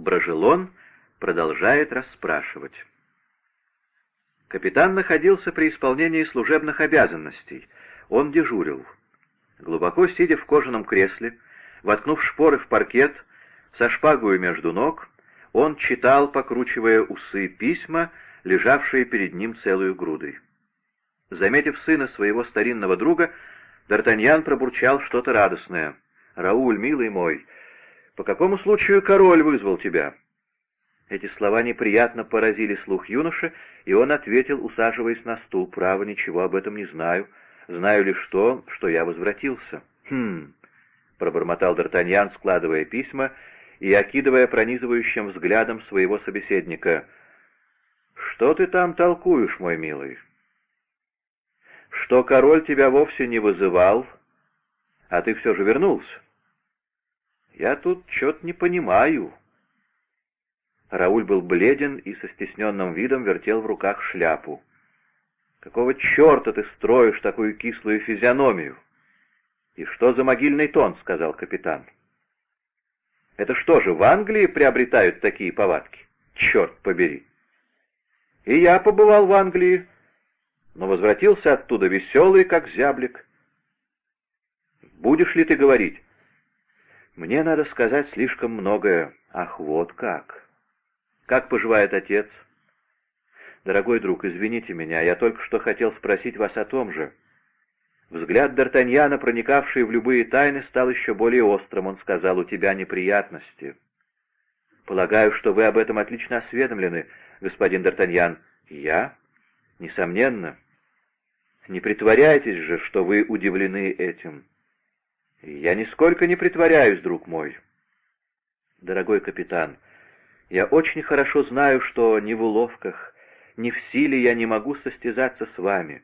Брожелон продолжает расспрашивать. Капитан находился при исполнении служебных обязанностей. Он дежурил. Глубоко сидя в кожаном кресле, воткнув шпоры в паркет, со шпагою между ног, он читал, покручивая усы, письма, лежавшие перед ним целую грудой. Заметив сына своего старинного друга, Д'Артаньян пробурчал что-то радостное. «Рауль, милый мой, по какому случаю король вызвал тебя?» Эти слова неприятно поразили слух юноши, и он ответил, усаживаясь на стул, «Право, ничего об этом не знаю. Знаю лишь то, что я возвратился». «Хм...» — пробормотал Д'Артаньян, складывая письма и окидывая пронизывающим взглядом своего собеседника. «Что ты там толкуешь, мой милый?» «Что король тебя вовсе не вызывал, а ты все же вернулся?» «Я тут что-то не понимаю». Рауль был бледен и со стесненным видом вертел в руках шляпу. «Какого черта ты строишь такую кислую физиономию?» «И что за могильный тон?» — сказал капитан. Это что же, в Англии приобретают такие повадки? Черт побери! И я побывал в Англии, но возвратился оттуда веселый, как зяблик. Будешь ли ты говорить? Мне надо сказать слишком многое. Ах, вот как! Как поживает отец? Дорогой друг, извините меня, я только что хотел спросить вас о том же. Взгляд Д'Артаньяна, проникавший в любые тайны, стал еще более острым. Он сказал, «У тебя неприятности». «Полагаю, что вы об этом отлично осведомлены, господин Д'Артаньян». «Я? Несомненно. Не притворяйтесь же, что вы удивлены этим». «Я нисколько не притворяюсь, друг мой». «Дорогой капитан, я очень хорошо знаю, что ни в уловках, ни в силе я не могу состязаться с вами»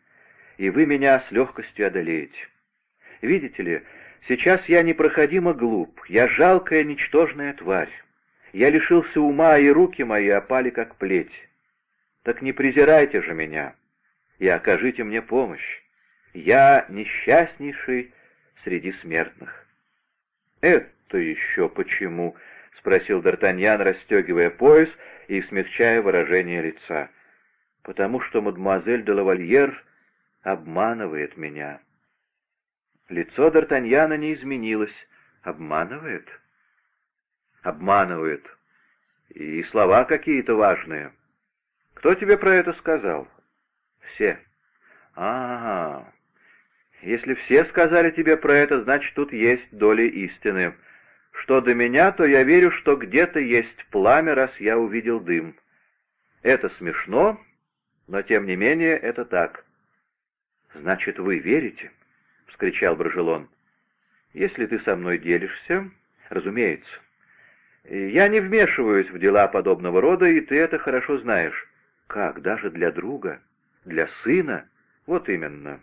и вы меня с легкостью одолеете. Видите ли, сейчас я непроходимо глуп, я жалкая, ничтожная тварь. Я лишился ума, и руки мои опали, как плеть. Так не презирайте же меня и окажите мне помощь. Я несчастнейший среди смертных. «Это еще почему?» — спросил Д'Артаньян, расстегивая пояс и смягчая выражение лица. «Потому что мадемуазель де лавальер обманывает меня. Лицо Д'Артаньяна не изменилось. Обманывает? Обманывает. И слова какие-то важные. Кто тебе про это сказал? Все. Ага. Если все сказали тебе про это, значит, тут есть доля истины. Что до меня, то я верю, что где-то есть пламя, раз я увидел дым. Это смешно, но тем не менее это так. «Значит, вы верите?» — вскричал Брожелон. «Если ты со мной делишься, разумеется. Я не вмешиваюсь в дела подобного рода, и ты это хорошо знаешь. Как, даже для друга? Для сына? Вот именно.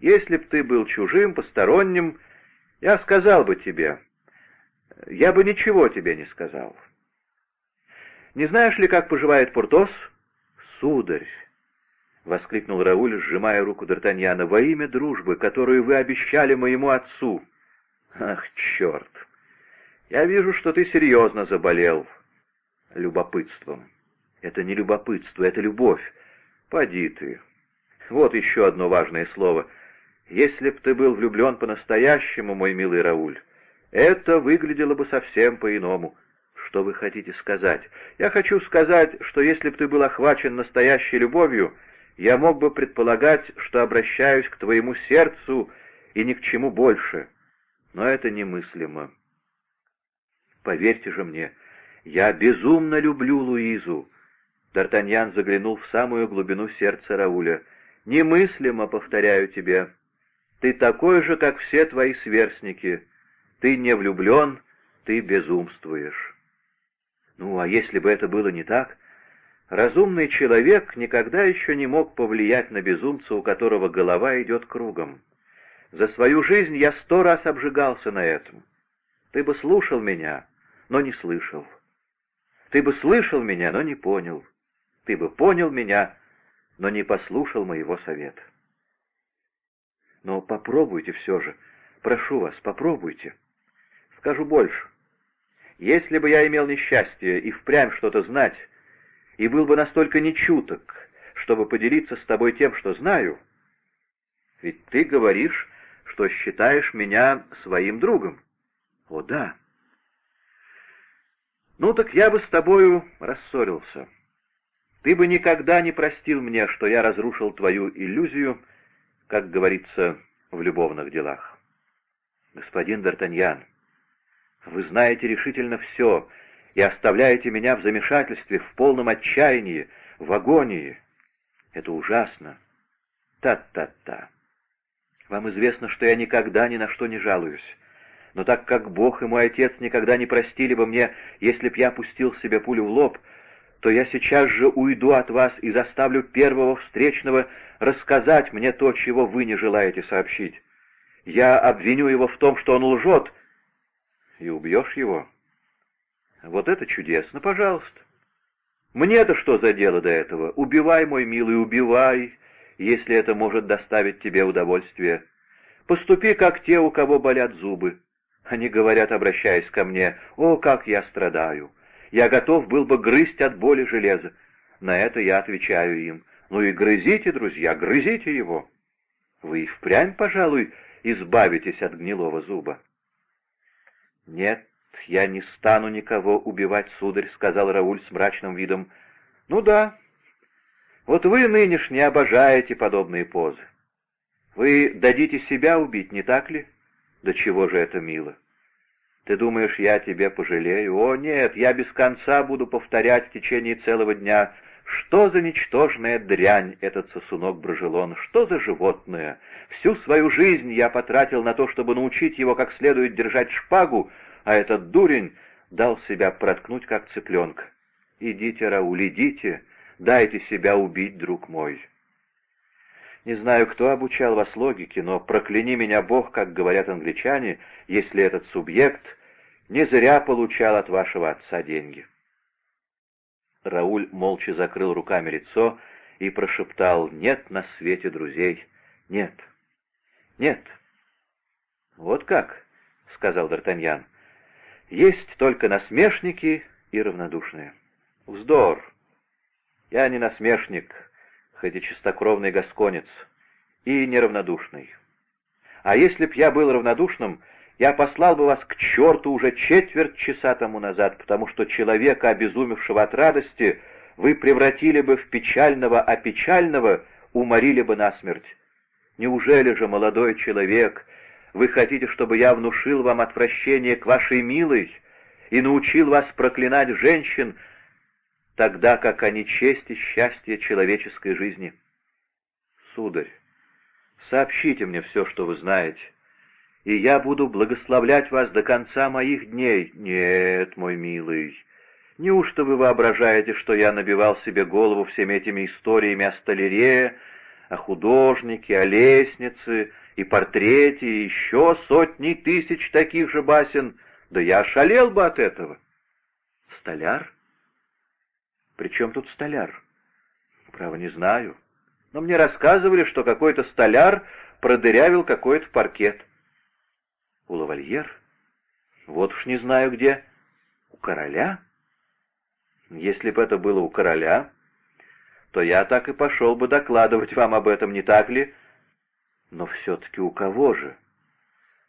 Если б ты был чужим, посторонним, я сказал бы тебе. Я бы ничего тебе не сказал. Не знаешь ли, как поживает Пуртос? Сударь, — воскликнул Рауль, сжимая руку Д'Артаньяна, — «во имя дружбы, которую вы обещали моему отцу». «Ах, черт! Я вижу, что ты серьезно заболел любопытством. Это не любопытство, это любовь. Поди ты. Вот еще одно важное слово. Если б ты был влюблен по-настоящему, мой милый Рауль, это выглядело бы совсем по-иному. Что вы хотите сказать? Я хочу сказать, что если б ты был охвачен настоящей любовью, я мог бы предполагать, что обращаюсь к твоему сердцу и ни к чему больше, но это немыслимо. Поверьте же мне, я безумно люблю Луизу. Д'Артаньян заглянул в самую глубину сердца Рауля. Немыслимо, повторяю тебе. Ты такой же, как все твои сверстники. Ты не влюблен, ты безумствуешь. Ну, а если бы это было не так, Разумный человек никогда еще не мог повлиять на безумца, у которого голова идет кругом. За свою жизнь я сто раз обжигался на этом. Ты бы слушал меня, но не слышал. Ты бы слышал меня, но не понял. Ты бы понял меня, но не послушал моего совета. Но попробуйте все же. Прошу вас, попробуйте. Скажу больше. Если бы я имел несчастье и впрямь что-то знать, и был бы настолько нечуток, чтобы поделиться с тобой тем, что знаю, ведь ты говоришь, что считаешь меня своим другом. О, да. Ну так я бы с тобою рассорился. Ты бы никогда не простил мне, что я разрушил твою иллюзию, как говорится в любовных делах. Господин Д'Артаньян, вы знаете решительно все и оставляете меня в замешательстве, в полном отчаянии, в агонии. Это ужасно. Та-та-та. Вам известно, что я никогда ни на что не жалуюсь. Но так как Бог и мой отец никогда не простили бы мне, если б я пустил себе пулю в лоб, то я сейчас же уйду от вас и заставлю первого встречного рассказать мне то, чего вы не желаете сообщить. Я обвиню его в том, что он лжет, и убьешь его. Вот это чудесно, пожалуйста. Мне-то что за дело до этого? Убивай, мой милый, убивай, если это может доставить тебе удовольствие. Поступи, как те, у кого болят зубы. Они говорят, обращаясь ко мне, «О, как я страдаю! Я готов был бы грызть от боли железа». На это я отвечаю им, «Ну и грызите, друзья, грызите его!» Вы и впрямь, пожалуй, избавитесь от гнилого зуба. «Нет, я не стану никого убивать, сударь», — сказал Рауль с мрачным видом. «Ну да, вот вы нынешне обожаете подобные позы. Вы дадите себя убить, не так ли? Да чего же это мило? Ты думаешь, я тебе пожалею? О, нет, я без конца буду повторять в течение целого дня, что за ничтожная дрянь этот сосунок Брожелон, что за животное. Всю свою жизнь я потратил на то, чтобы научить его как следует держать шпагу, а этот дурень дал себя проткнуть, как цыпленка. Идите, Рауль, идите, Дайте себя убить, друг мой. Не знаю, кто обучал вас логике, но прокляни меня Бог, как говорят англичане, если этот субъект не зря получал от вашего отца деньги. Рауль молча закрыл руками лицо и прошептал «Нет на свете друзей, нет, нет». «Вот как?» — сказал Д'Артаньян. «Есть только насмешники и равнодушные». «Вздор! Я не насмешник, хоть и чистокровный гасконец, и неравнодушный. А если б я был равнодушным, я послал бы вас к черту уже четверть часа тому назад, потому что человека, обезумевшего от радости, вы превратили бы в печального, а печального уморили бы насмерть. Неужели же, молодой человек, вы хотите, чтобы я внушил вам отвращение к вашей милой и научил вас проклинать женщин, тогда как они честь и счастье человеческой жизни. Сударь, сообщите мне все, что вы знаете, и я буду благословлять вас до конца моих дней. Нет, мой милый, неужто вы воображаете, что я набивал себе голову всеми этими историями о столярее, о художнике, о лестнице и портрете, и еще сотни тысяч таких же басен? Да я ошалел бы от этого. Столяр? «При чем тут столяр?» «Право, не знаю. Но мне рассказывали, что какой-то столяр продырявил какой-то паркет». «У лавальер? Вот уж не знаю где. У короля?» «Если бы это было у короля, то я так и пошел бы докладывать вам об этом, не так ли?» «Но все-таки у кого же?»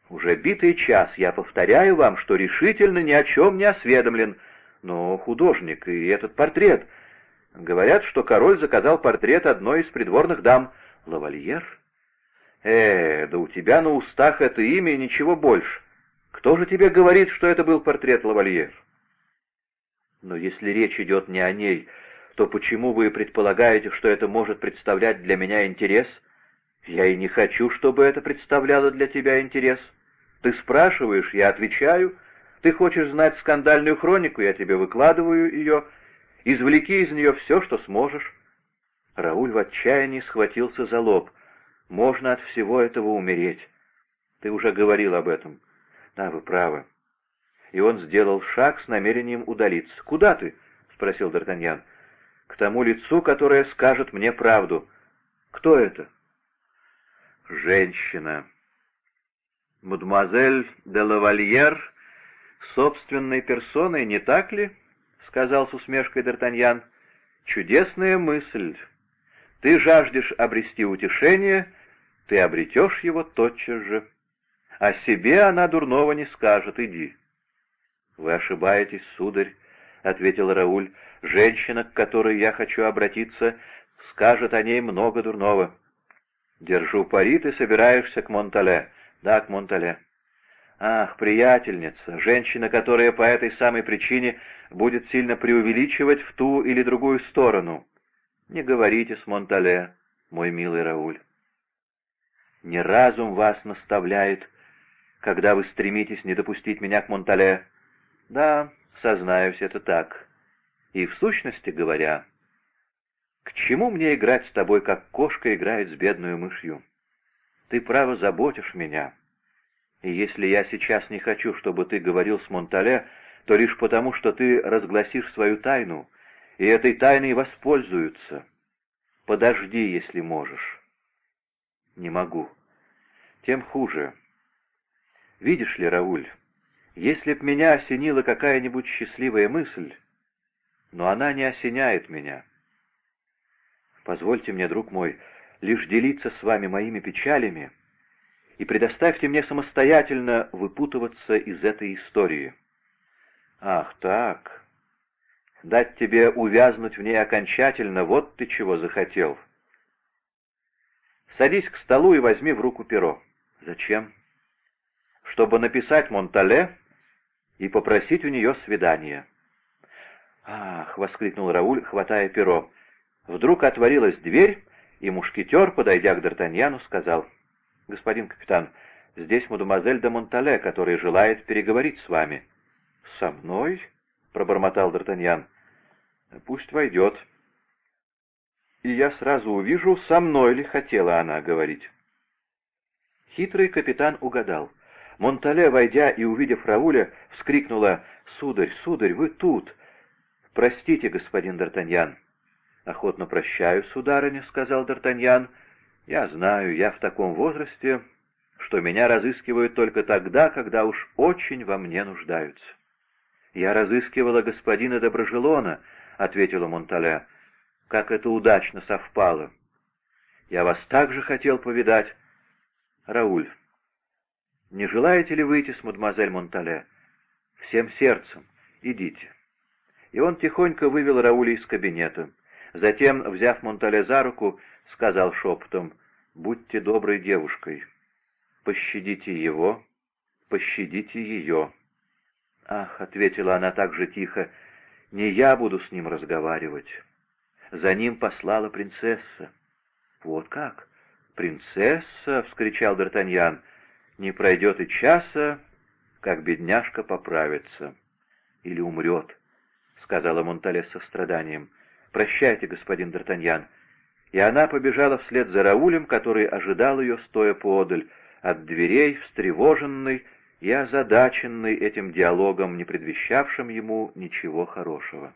«Уже битый час я повторяю вам, что решительно ни о чем не осведомлен», но художник и этот портрет. Говорят, что король заказал портрет одной из придворных дам. Лавальер? Э, да у тебя на устах это имя ничего больше. Кто же тебе говорит, что это был портрет Лавальер? Но если речь идет не о ней, то почему вы предполагаете, что это может представлять для меня интерес? Я и не хочу, чтобы это представляло для тебя интерес. Ты спрашиваешь, я отвечаю — ты хочешь знать скандальную хронику, я тебе выкладываю ее. Извлеки из нее все, что сможешь». Рауль в отчаянии схватился за лоб. «Можно от всего этого умереть. Ты уже говорил об этом. Да, вы правы». И он сделал шаг с намерением удалиться. «Куда ты?» — спросил Д'Артаньян. «К тому лицу, которое скажет мне правду. Кто это?» «Женщина. Мадемуазель де лавальер собственной персоной, не так ли?» — сказал с усмешкой Д'Артаньян. «Чудесная мысль. Ты жаждешь обрести утешение, ты обретешь его тотчас же. О себе она дурного не скажет, иди». «Вы ошибаетесь, сударь», — ответил Рауль. «Женщина, к которой я хочу обратиться, скажет о ней много дурного». «Держу пари, ты собираешься к Монтале». «Да, к Монтале». «Ах, приятельница, женщина, которая по этой самой причине будет сильно преувеличивать в ту или другую сторону». «Не говорите с Монтале, мой милый Рауль». «Не разум вас наставляет, когда вы стремитесь не допустить меня к Монтале». «Да, сознаюсь, это так. И в сущности говоря, к чему мне играть с тобой, как кошка играет с бедной мышью? Ты, право, заботишь меня. И если я сейчас не хочу, чтобы ты говорил с Монтале, то лишь потому, что ты разгласишь свою тайну, и этой тайной воспользуются. Подожди, если можешь. Не могу. Тем хуже. Видишь ли, Рауль, если б меня осенила какая-нибудь счастливая мысль, но она не осеняет меня. Позвольте мне, друг мой, лишь делиться с вами моими печалями и предоставьте мне самостоятельно выпутываться из этой истории. Ах, так. Дать тебе увязнуть в ней окончательно, вот ты чего захотел. Садись к столу и возьми в руку перо. Зачем? Чтобы написать Монтале и попросить у нее свидания. «Ах!» — воскликнул Рауль, хватая перо. Вдруг отворилась дверь, и мушкетер, подойдя к Д'Артаньяну, сказал, «Господин капитан, здесь мадемуазель де Монтале, который желает переговорить с вами». «Со мной?» — пробормотал Д'Артаньян. «Пусть войдет». И я сразу увижу, со мной ли хотела она говорить. Хитрый капитан угадал. Монтале, войдя и увидев Рауля, вскрикнула «Сударь, сударь, вы тут!» «Простите, господин Д'Артаньян». «Охотно прощаю, сударыня», — сказал Д'Артаньян. «Я знаю, я в таком возрасте, что меня разыскивают только тогда, когда уж очень во мне нуждаются». «Я разыскивала господина Доброжелона», — ответила Монтале. «Как это удачно совпало!» «Я вас также хотел повидать». «Рауль, не желаете ли выйти с мадемуазель Монтале? Всем сердцем. Идите. И он тихонько вывел Рауля из кабинета. Затем, взяв Монтале за руку, сказал шепотом, «Будьте доброй девушкой. Пощадите его, пощадите ее». «Ах», — ответила она так же тихо, — «не я буду с ним разговаривать. За ним послала принцесса». «Вот как? Принцесса!» — вскричал Д'Артаньян. Не пройдет и часа, как бедняжка поправится. Или умрет, — сказала Монтале со страданием. Прощайте, господин Д'Артаньян. И она побежала вслед за Раулем, который ожидал ее, стоя поодаль, от дверей, встревоженный и озадаченный этим диалогом, не предвещавшим ему ничего хорошего.